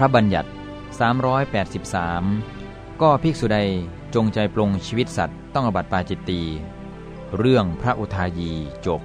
ระบัญญัติ 383 ก็ภิกษุใดจงใจปรงชีวิตสัตว์ต้องอบัติปาจิตตี เรื่องพระอุทายีจบ